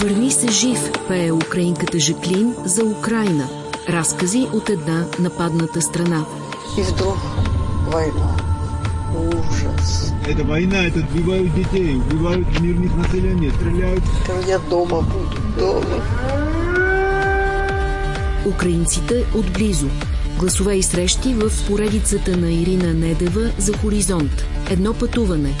Върни се жив, пее украинката Жаклин за Украина. Разкази от една нападната страна. И вдруг война. Ужас. Это война, это убивают детей, убивают мирных населения, стреляют. Я дома буду, дома. Украинците отблизо. Гласове и срещи в поредицата на Ирина Недева за Хоризонт. Едно пътуване.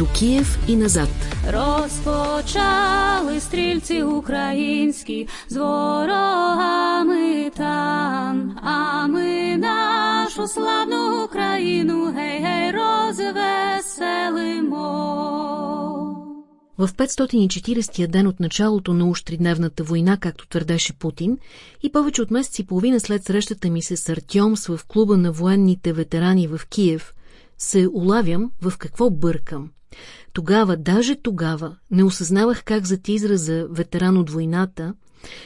До Киев и назад. Розпочали стрільці українські з ворогами тан, а ми нашу славну Україну гей-гей розвеселимо. В 540-я ден от началото на уштридневната война, както твърдеше Путин, и повече от месец и половина след срещата ми с Артьомс в клуба на военните ветерани в Киев, се улавям в какво бъркам. Тогава, даже тогава, не осъзнавах как зад израза ветеран от войната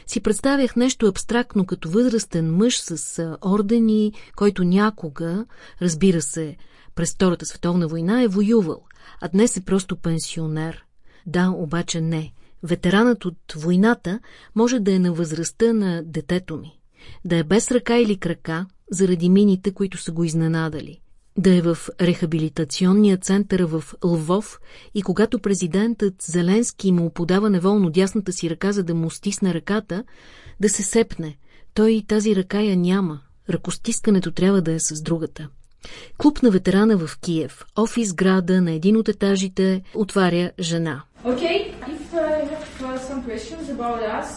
си представях нещо абстрактно като възрастен мъж с ордени, който някога, разбира се, през Втората световна война е воювал, а днес е просто пенсионер. Да, обаче не. Ветеранът от войната може да е на възрастта на детето ми. Да е без ръка или крака, заради мините, които са го изненадали. Да е в рехабилитационния център в Лвов и когато президентът Зеленски му подава неволно дясната си ръка, за да му стисне ръката, да се сепне. Той тази ръка я няма. Ръкостискането трябва да е с другата. Клуб на ветерана в Киев. Офис града на един от етажите отваря жена. Okay,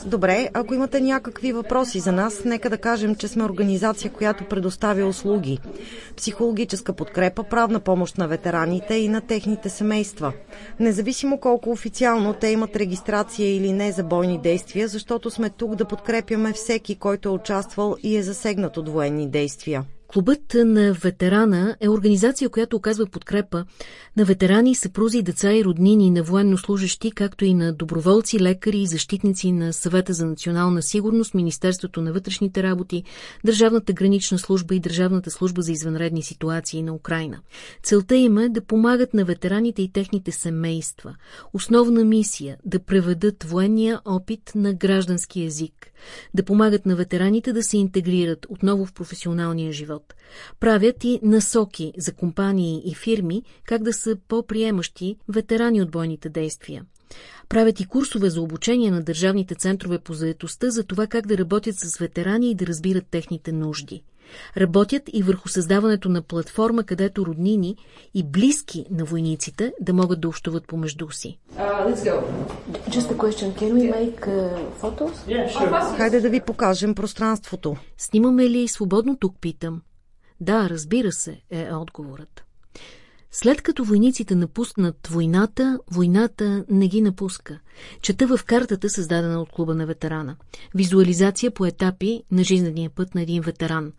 Добре, ако имате някакви въпроси за нас, нека да кажем, че сме организация, която предоставя услуги. Психологическа подкрепа, правна помощ на ветераните и на техните семейства. Независимо колко официално те имат регистрация или не за бойни действия, защото сме тук да подкрепяме всеки, който е участвал и е засегнат от военни действия. Клубът на ветерана е организация, която оказва подкрепа на ветерани, съпрузи, деца и роднини на военнослужащи, както и на доброволци, лекари и защитници на Съвета за национална сигурност, Министерството на вътрешните работи, Държавната гранична служба и Държавната служба за извънредни ситуации на Украина. Целта им е да помагат на ветераните и техните семейства. Основна мисия – да преведат военния опит на граждански език, да помагат на ветераните да се интегрират отново в професионалния живот живот. Правят и насоки за компании и фирми как да са по-приемащи ветерани от бойните действия. Правят и курсове за обучение на държавните центрове по заетостта за това как да работят с ветерани и да разбират техните нужди. Работят и върху създаването на платформа, където роднини и близки на войниците да могат да общуват помежду си. Uh Хайде да ви покажем пространството. Снимаме ли свободно тук, питам. Да, разбира се, е отговорът. След като войниците напуснат войната, войната не ги напуска. Чета в картата, създадена от клуба на ветерана. Визуализация по етапи на жизнения път на един ветеран.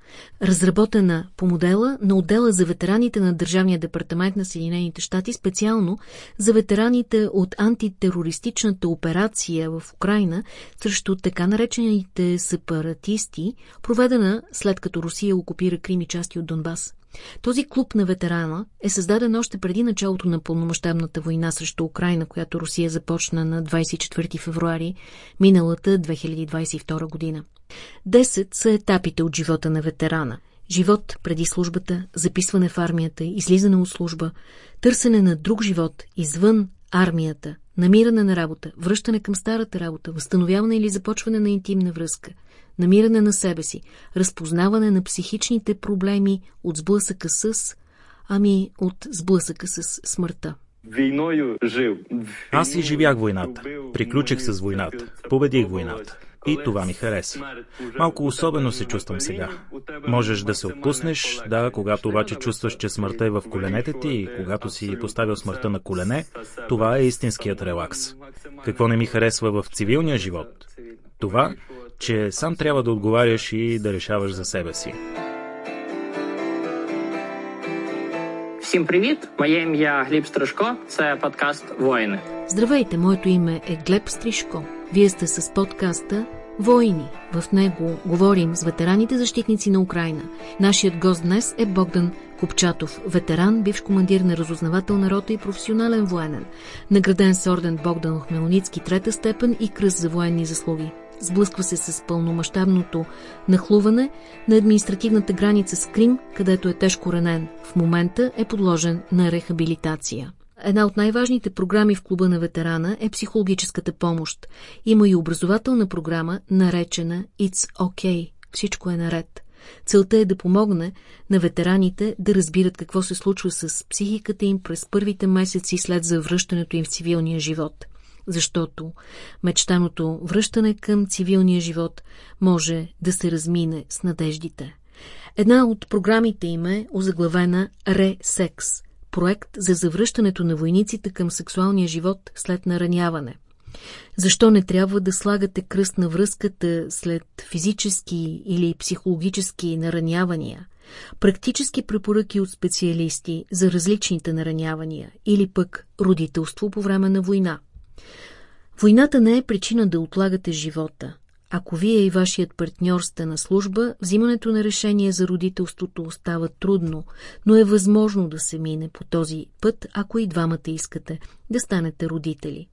Разработена по модела на отдела за ветераните на Държавния департамент на Съединените щати, специално за ветераните от антитерористичната операция в Украина срещу така наречените сепаратисти, проведена след като Русия окупира Крим и части от Донбас. Този клуб на ветерана е създаден още преди началото на пълномащабната война срещу Украина, която Русия започна на 24 февруари миналата 2022 година. Десет са етапите от живота на ветерана. Живот преди службата, записване в армията, излизане от служба, търсене на друг живот извън армията, намиране на работа, връщане към старата работа, възстановяване или започване на интимна връзка – намиране на себе си, разпознаване на психичните проблеми от сблъсъка с, ами от сблъсъка с смъртта. Аз изживях войната. Приключих с войната. Победих войната. И това ми хареса. Малко особено се чувствам сега. Можеш да се отпуснеш, да, когато обаче чувстваш, че смъртта е в коленете ти и когато си поставил смъртта на колене, това е истинският релакс. Какво не ми харесва в цивилния живот? Това, че сам трябва да отговаряш и да решаваш за себе си. Всім привіт! Моє ім'я Гліб Стрижко. Це подкаст Воїни. Здравейте, моето име е Глеб Стрижко. Вие сте с подкаста Войни. В него говорим с ветераните защитници на Украина. Нашият гост днес е Богдан Копчатов, ветеран, бивш командир на разузнавателна рота и професионален военен, награден с орден Богдан Хмелницки трета степен и кръст за военни заслуги. Сблъсква се с пълномащабното нахлуване на административната граница с Крим, където е тежко ранен. В момента е подложен на рехабилитация. Една от най-важните програми в клуба на ветерана е психологическата помощ. Има и образователна програма, наречена It's OK. Всичко е наред. Целта е да помогне на ветераните да разбират какво се случва с психиката им през първите месеци след завръщането им в цивилния живот. Защото мечтаното връщане към цивилния живот може да се размине с надеждите. Една от програмите им е озаглавена Ре-секс – проект за завръщането на войниците към сексуалния живот след нараняване – защо не трябва да слагате кръст на връзката след физически или психологически наранявания? Практически препоръки от специалисти за различните наранявания или пък родителство по време на война. Войната не е причина да отлагате живота. Ако вие и вашият партньор сте на служба, взимането на решение за родителството остава трудно, но е възможно да се мине по този път, ако и двамата искате да станете родители.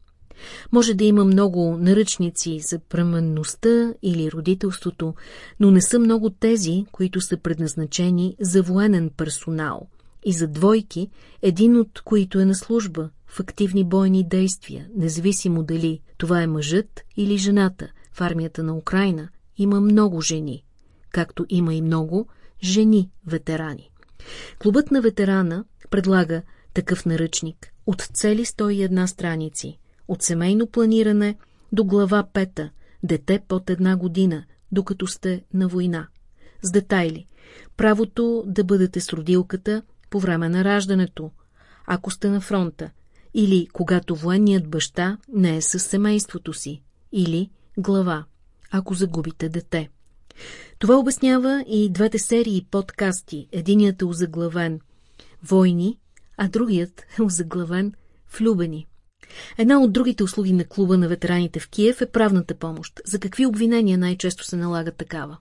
Може да има много наръчници за пременността или родителството, но не са много тези, които са предназначени за военен персонал и за двойки, един от които е на служба в активни бойни действия, независимо дали това е мъжът или жената. В армията на Украина има много жени, както има и много жени ветерани. Клубът на ветерана предлага такъв наръчник от цели 101 страници – от семейно планиране до глава пета, дете под една година, докато сте на война. С детайли. Правото да бъдете с родилката по време на раждането, ако сте на фронта, или когато военният баща не е с семейството си, или глава, ако загубите дете. Това обяснява и двете серии подкасти. Единият е озаглавен «Войни», а другият е озаглавен «Влюбени». Една от другите услуги на клуба на ветераните в Киев е правната помощ. За какви обвинения най-често се налага такава?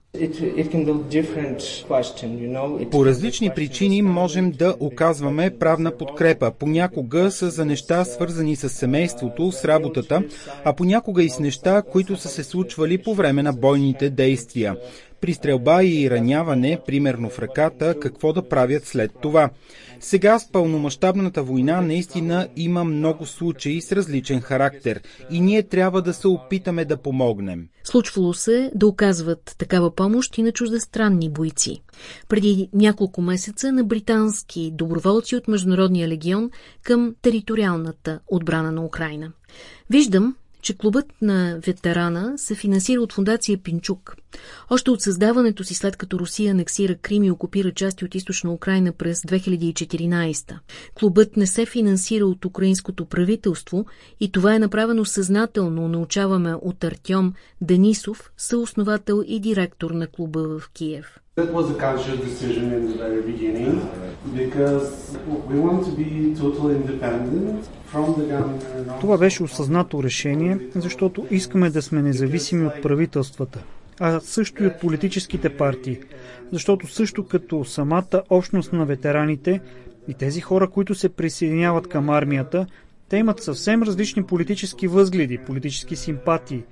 По различни причини можем да оказваме правна подкрепа. Понякога са за неща свързани с семейството, с работата, а понякога и с неща, които са се случвали по време на бойните действия при стрелба и раняване, примерно в ръката, какво да правят след това. Сега с пълномащабната война наистина има много случаи с различен характер и ние трябва да се опитаме да помогнем. Случвало се да оказват такава помощ и на чуждестранни бойци. Преди няколко месеца на британски доброволци от Международния легион към териториалната отбрана на Украина. Виждам, че клубът на ветерана се финансира от фундация Пинчук. Още от създаването си след като Русия анексира Крим и окупира части от източна Украина през 2014. Клубът не се финансира от украинското правителство и това е направено съзнателно, научаваме от Артем Денисов, съосновател и директор на клуба в Киев. That was a conscious decision in the very beginning because we want to be totally independent това беше осъзнато решение, защото искаме да сме независими от правителствата, а също и от политическите партии, защото също като самата общност на ветераните и тези хора, които се присъединяват към армията, те имат съвсем различни политически възгледи, политически симпатии.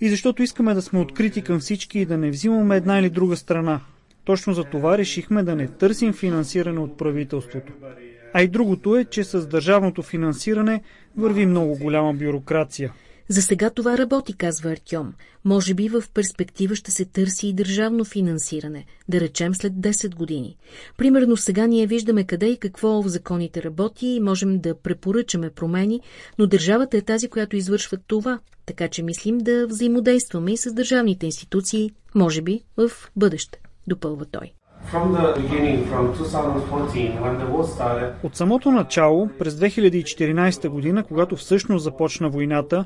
И защото искаме да сме открити към всички и да не взимаме една или друга страна. Точно за това решихме да не търсим финансиране от правителството. А и другото е, че с държавното финансиране върви много голяма бюрокрация. За сега това работи, казва Артем. Може би в перспектива ще се търси и държавно финансиране, да речем след 10 години. Примерно сега ние виждаме къде и какво в законите работи и можем да препоръчаме промени, но държавата е тази, която извършва това, така че мислим да взаимодействаме и с държавните институции, може би в бъдеще, допълва той. От самото начало, през 2014 година, когато всъщност започна войната,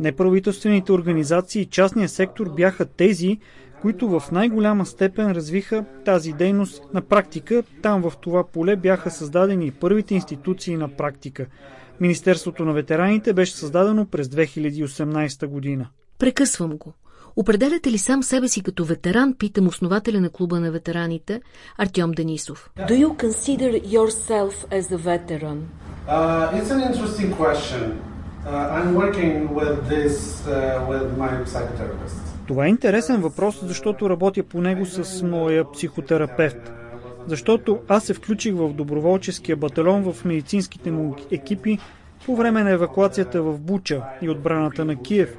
неправителствените организации и частния сектор бяха тези, които в най-голяма степен развиха тази дейност на практика. Там в това поле бяха създадени и първите институции на практика. Министерството на ветераните беше създадено през 2018 година. Прекъсвам го. Определяте ли сам себе си като ветеран, питам основателя на клуба на ветераните Артем Денисов. Do you consider yourself as a veteran? Uh, it's an interesting question. Uh, I'm working with this uh, with my psychotherapist. Това е интересен въпрос, защото работя по него с моя психотерапевт. Защото аз се включих в доброволческия батальон в медицинските му екипи по време на евакуацията в Буча и отбраната на Киев.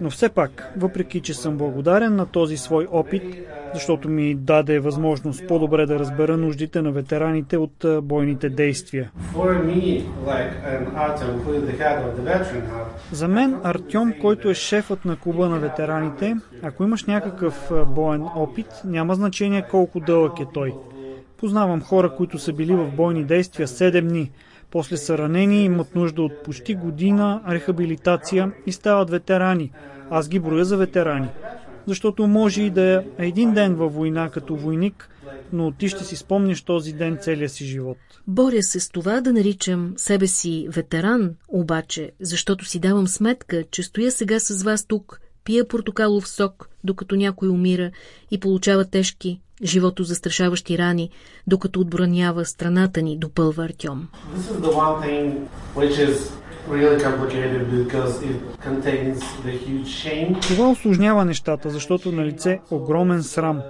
Но все пак, въпреки че съм благодарен на този свой опит, защото ми даде възможност по-добре да разбера нуждите на ветераните от бойните действия. За мен Артем, който е шефът на клуба на ветераните, ако имаш някакъв боен опит, няма значение колко дълъг е той. Познавам хора, които са били в бойни действия 7 дни, после са ранени имат нужда от почти година рехабилитация и стават ветерани. Аз ги броя за ветерани. Защото може и да е един ден във война като войник, но ти ще си спомниш този ден целия си живот. Боря се с това да наричам себе си ветеран, обаче, защото си давам сметка, че стоя сега с вас тук, пия портокалов сок, докато някой умира и получава тежки, живото застрашаващи рани, докато отбранява страната ни, допълва Артем. Това осложнява нещата, защото на лице огромен срам.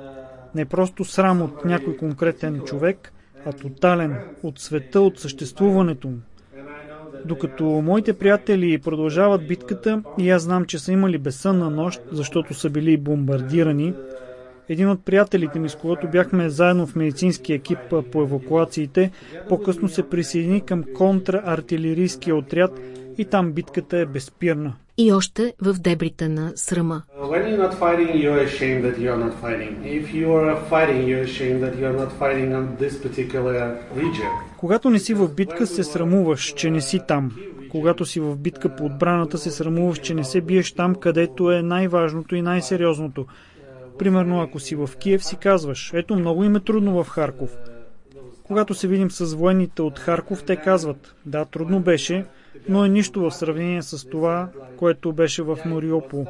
Не просто срам от някой конкретен човек, а тотален, от света, от съществуването му. Докато моите приятели продължават битката и аз знам, че са имали безсънна нощ, защото са били бомбардирани, един от приятелите ми, с когото бяхме заедно в медицински екип по евакуациите, по-късно се присъедини към контраартилерийския отряд и там битката е безпирна. И още в дебрите на срама. Когато не си в битка, се срамуваш, че не си там. Когато си в битка по отбраната, се срамуваш, че не се биеш там, където е най-важното и най-сериозното. Примерно, ако си в Киев, си казваш, ето много им е трудно в Харков. Когато се видим с военните от Харков, те казват, да, трудно беше, но е нищо в сравнение с това, което беше в Мариопол.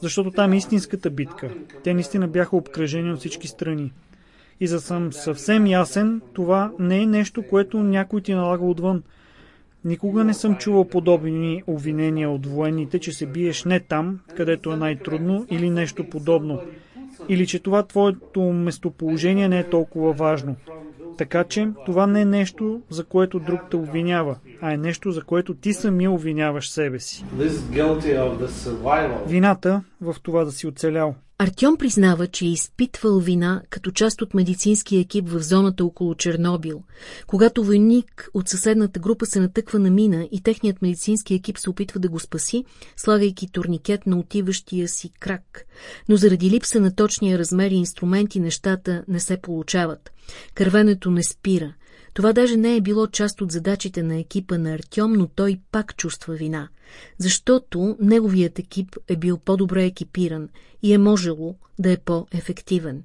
Защото там е истинската битка. Те наистина бяха обкръжени от всички страни. И за съм съвсем ясен, това не е нещо, което някой ти налага отвън. Никога не съм чувал подобни обвинения от военните, че се биеш не там, където е най-трудно или нещо подобно. Или че това твоето местоположение не е толкова важно. Така че това не е нещо, за което друг те обвинява, а е нещо, за което ти самия обвиняваш себе си. Вината в това да си оцелял. Артем признава, че е изпитвал вина като част от медицинския екип в зоната около Чернобил. Когато войник от съседната група се натъква на мина и техният медицински екип се опитва да го спаси, слагайки турникет на отиващия си крак. Но заради липса на точния размер и инструменти нещата не се получават. Кървенето не спира. Това даже не е било част от задачите на екипа на Артем, но той пак чувства вина, защото неговият екип е бил по-добре екипиран и е можело да е по-ефективен.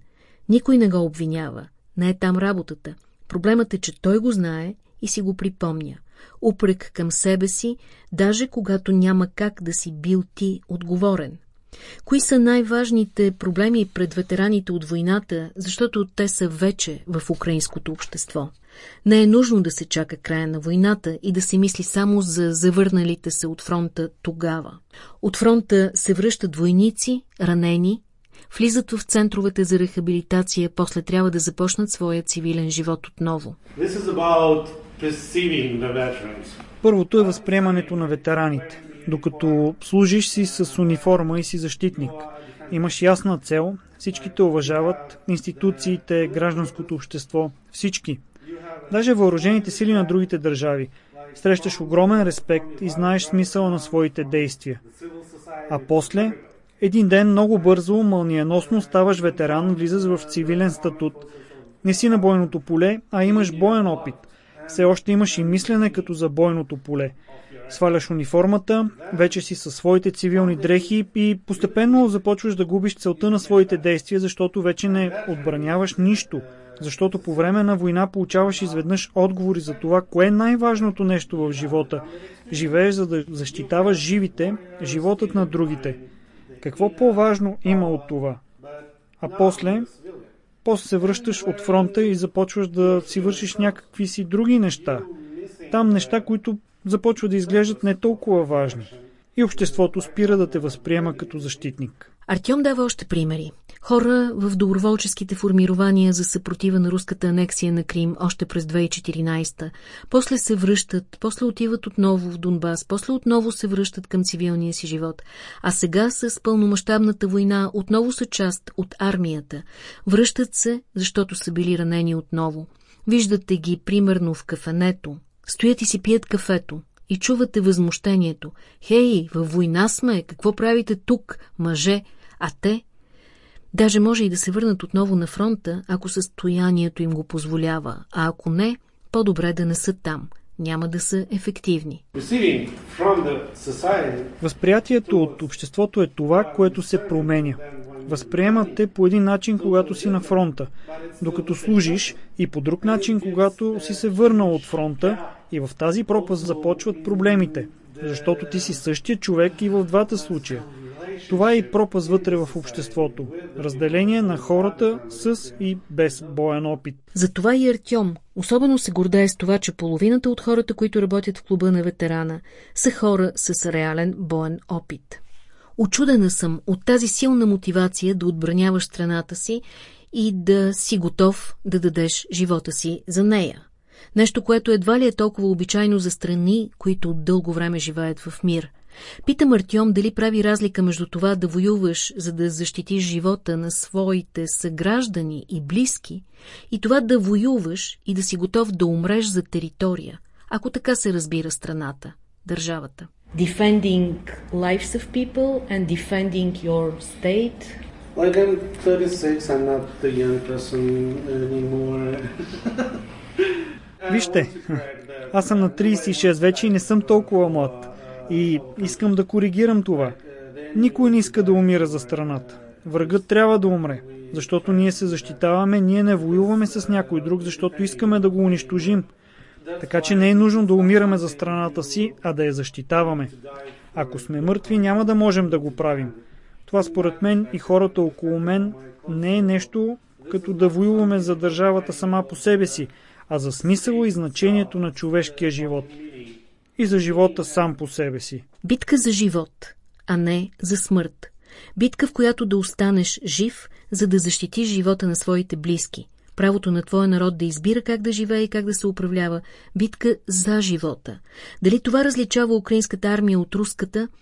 Никой не го обвинява, не е там работата. Проблемът е, че той го знае и си го припомня. Упрек към себе си, даже когато няма как да си бил ти отговорен. Кои са най-важните проблеми пред ветераните от войната, защото те са вече в украинското общество? Не е нужно да се чака края на войната и да се мисли само за завърналите се от фронта тогава. От фронта се връщат войници, ранени, влизат в центровете за рехабилитация, после трябва да започнат своя цивилен живот отново. Първото е възприемането на ветераните. Докато служиш си с униформа и си защитник, имаш ясна цел, всички те уважават, институциите, гражданското общество, всички. Даже въоръжените сили на другите държави. Срещаш огромен респект и знаеш смисъла на своите действия. А после, един ден много бързо, мълниеносно ставаш ветеран, влизаш в цивилен статут. Не си на бойното поле, а имаш боен опит. Все още имаш и мислене като за бойното поле. Сваляш униформата, вече си със своите цивилни дрехи и постепенно започваш да губиш целта на своите действия, защото вече не отбраняваш нищо. Защото по време на война получаваш изведнъж отговори за това, кое е най-важното нещо в живота. Живееш за да защитаваш живите, животът на другите. Какво по-важно има от това? А после, после се връщаш от фронта и започваш да си вършиш някакви си други неща. Там неща, които започват да изглеждат не толкова важни. И обществото спира да те възприема като защитник. Артем дава още примери. Хора в доброволческите формирования за съпротива на руската анексия на Крим още през 2014. После се връщат, после отиват отново в Донбас, после отново се връщат към цивилния си живот. А сега с пълномащабната война отново са част от армията. Връщат се, защото са били ранени отново. Виждате ги примерно в кафенето. Стоят и си пият кафето и чувате възмущението. Хей, във война сме, какво правите тук, мъже? А те Даже може и да се върнат отново на фронта, ако състоянието им го позволява, а ако не, по-добре да не са там. Няма да са ефективни. Възприятието от обществото е това, което се променя. Възприемат те по един начин, когато си на фронта, докато служиш и по друг начин, когато си се върнал от фронта и в тази пропаст започват проблемите, защото ти си същия човек и в двата случая – това е и пропаст вътре в обществото. Разделение на хората с и без боен опит. Затова и Артем особено се гордее с това, че половината от хората, които работят в клуба на ветерана, са хора с реален боен опит. Очудена съм от тази силна мотивация да отбраняваш страната си и да си готов да дадеш живота си за нея. Нещо, което едва ли е толкова обичайно за страни, които дълго време живеят в мир. Питам Артем дали прави разлика между това да воюваш, за да защитиш живота на своите съграждани и близки, и това да воюваш и да си готов да умреш за територия, ако така се разбира страната, държавата. Defending lives of people and defending your state. Like I'm 36, I'm not the young person anymore. Вижте, аз съм на 36 вече и не съм толкова млад. И искам да коригирам това. Никой не иска да умира за страната. Врагът трябва да умре, защото ние се защитаваме, ние не воюваме с някой друг, защото искаме да го унищожим. Така че не е нужно да умираме за страната си, а да я защитаваме. Ако сме мъртви, няма да можем да го правим. Това според мен и хората около мен не е нещо като да воюваме за държавата сама по себе си, а за смисъла и значението на човешкия живот и за живота сам по себе си. Битка за живот, а не за смърт. Битка, в която да останеш жив, за да защитиш живота на своите близки. Правото на твоя народ да избира как да живее и как да се управлява. Битка за живота. Дали това различава украинската армия от руската –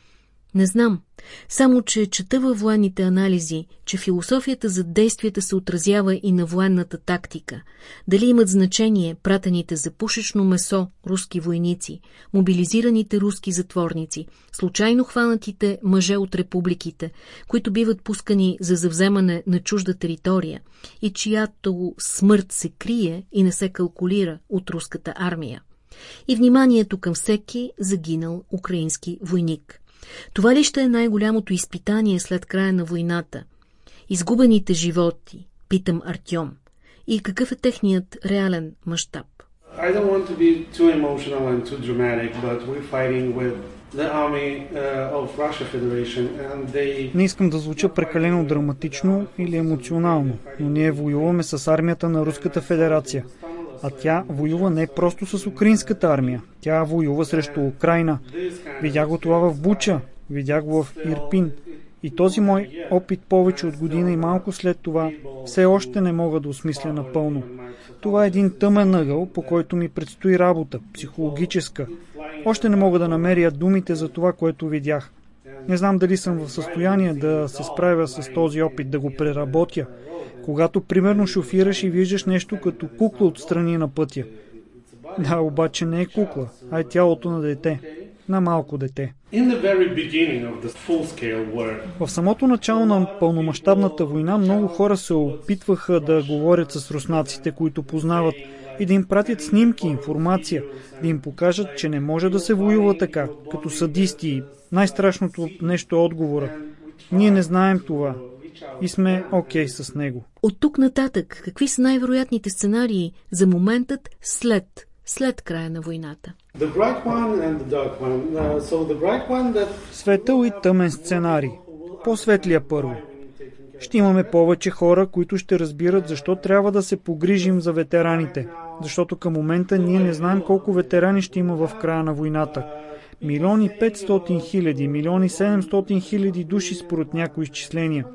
не знам. Само, че чета във военните анализи, че философията за действията се отразява и на военната тактика. Дали имат значение пратените за пушечно месо руски войници, мобилизираните руски затворници, случайно хванатите мъже от републиките, които биват пускани за завземане на чужда територия и чиято смърт се крие и не се калкулира от руската армия. И вниманието към всеки загинал украински войник – това ли ще е най-голямото изпитание след края на войната? Изгубените животи, питам Артем. И какъв е техният реален мащаб? Не искам да звуча прекалено драматично или емоционално, но ние воюваме с армията на Руската федерация. А тя воюва не просто с украинската армия. Тя воюва срещу Украина. Видях го това в Буча, видях го в Ирпин. И този мой опит повече от година и малко след това все още не мога да осмисля напълно. Това е един тъмен ъгъл, по който ми предстои работа, психологическа. Още не мога да намеря думите за това, което видях. Не знам дали съм в състояние да се справя с този опит, да го преработя. Когато, примерно, шофираш и виждаш нещо като кукла отстрани на пътя. Да, обаче не е кукла, а е тялото на дете. На малко дете. В самото начало на пълномащабната война много хора се опитваха да говорят с руснаците, които познават, и да им пратят снимки, информация, да им покажат, че не може да се воюва така, като садисти. Най-страшното нещо е отговора. Ние не знаем това и сме окей okay с него. От тук нататък, какви са най-вероятните сценарии за моментът след, след края на войната? Светъл и тъмен сценарий. по-светлия първо. Ще имаме повече хора, които ще разбират защо трябва да се погрижим за ветераните. Защото към момента ние не знаем колко ветерани ще има в края на войната. Милиони 500 хиляди, милиони 700 хиляди души според някои изчисления.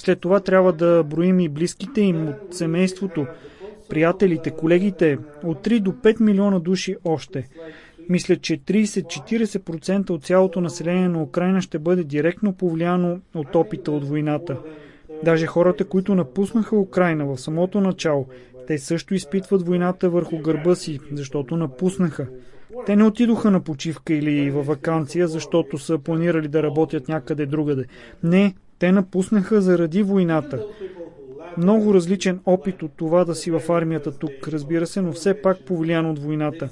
След това трябва да броим и близките им от семейството, приятелите, колегите, от 3 до 5 милиона души още. Мисля, че 30-40% от цялото население на Украина ще бъде директно повлияно от опита от войната. Даже хората, които напуснаха Украина в самото начало, те също изпитват войната върху гърба си, защото напуснаха. Те не отидоха на почивка или във вакансия, защото са планирали да работят някъде другаде. Не, те напуснаха заради войната. Много различен опит от това да си в армията тук, разбира се, но все пак повлиян от войната.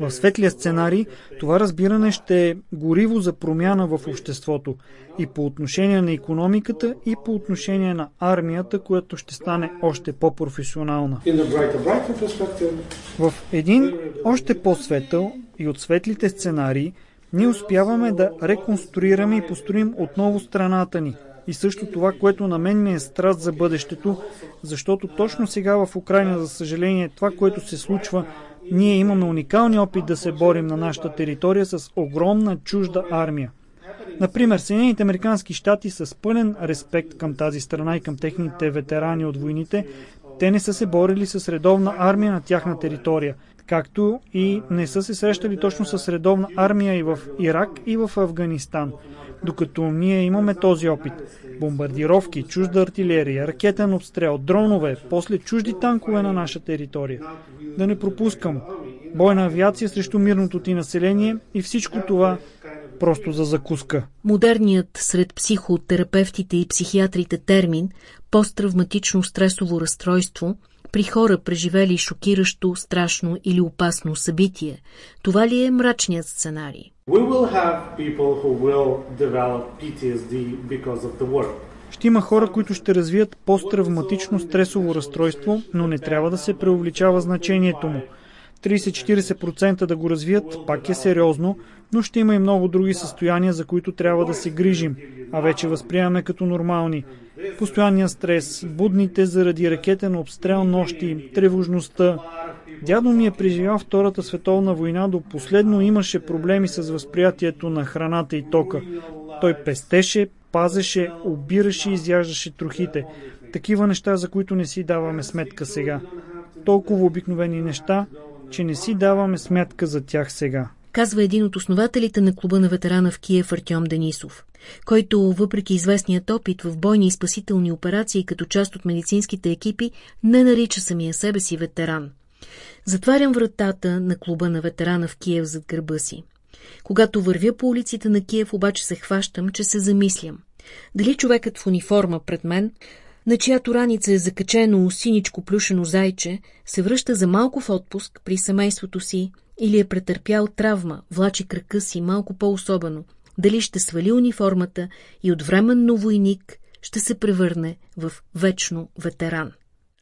В светлия сценарий това разбиране ще е гориво за промяна в обществото и по отношение на економиката и по отношение на армията, която ще стане още по-професионална. В един още по-светъл и от светлите сценарии ние успяваме да реконструираме и построим отново страната ни – и също това, което на мен ми е страст за бъдещето, защото точно сега в Украина, за съжаление, това, което се случва, ние имаме уникални опит да се борим на нашата територия с огромна чужда армия. Например, Съединените Американски щати с пълен респект към тази страна и към техните ветерани от войните, те не са се борили с редовна армия на тяхна територия, както и не са се срещали точно с редовна армия и в Ирак и в Афганистан докато ние имаме този опит. Бомбардировки, чужда артилерия, ракетен обстрел, дронове, после чужди танкове на наша територия. Да не пропускам. Бойна авиация срещу мирното ти население и всичко това просто за закуска. Модерният сред психотерапевтите и психиатрите термин посттравматично стресово разстройство при хора, преживели шокиращо, страшно или опасно събитие. Това ли е мрачният сценарий? Ще има хора, които ще развият посттравматично стресово разстройство, но не трябва да се преувеличава значението му. 30-40% да го развият пак е сериозно, но ще има и много други състояния, за които трябва да се грижим, а вече възприемаме като нормални. Постоянния стрес, будните заради ракетен обстрел нощи, тревожността, Дядо ми е преживял Втората световна война, до последно имаше проблеми с възприятието на храната и тока. Той пестеше, пазеше, обираше и изяждаше трохите. Такива неща, за които не си даваме сметка сега. Толкова обикновени неща, че не си даваме сметка за тях сега казва един от основателите на клуба на ветерана в Киев Артем Денисов, който, въпреки известният опит в бойни и спасителни операции като част от медицинските екипи, не нарича самия себе си ветеран – Затварям вратата на клуба на ветерана в Киев зад гърба си. Когато вървя по улиците на Киев, обаче се хващам, че се замислям. Дали човекът в униформа пред мен, на чиято раница е закачено синичко плюшено зайче, се връща за малко в отпуск при семейството си или е претърпял травма, влачи крака си малко по-особено, дали ще свали униформата и от временно войник ще се превърне в вечно ветеран.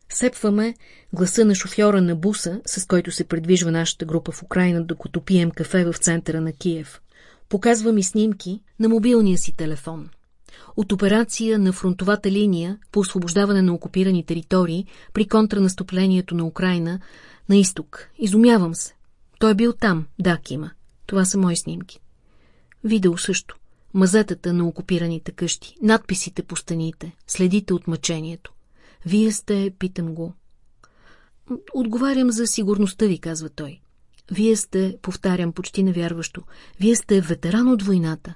Сепваме гласа на шофьора на буса, с който се предвижва нашата група в Украина, докато пием кафе в центъра на Киев. Показва ми снимки на мобилния си телефон. От операция на фронтовата линия по освобождаване на окупирани територии при контранаступлението на Украина на изток. Изумявам се. Той е бил там, да, Кима. Това са мои снимки. Видео също. Мазетата на окупираните къщи, надписите по стените, следите от мъчението. Вие сте, питам го. Отговарям за сигурността ви, казва той. Вие сте, повтарям почти невярващо, вие сте ветеран от войната.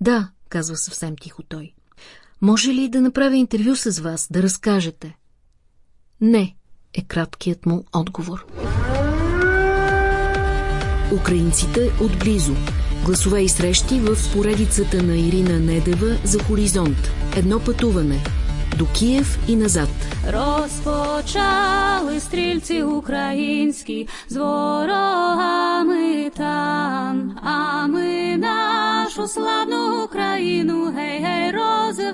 Да, казва съвсем тихо той. Може ли да направя интервю с вас, да разкажете? Не, е краткият му отговор. Украинците отблизо. Гласове и срещи в поредицата на Ирина Недева за Хоризонт. Едно пътуване – до Київ і назад. Розпочали стрільці українські з ворогами там, а ми нашу славну Україну, гей, гей, розвеселимо.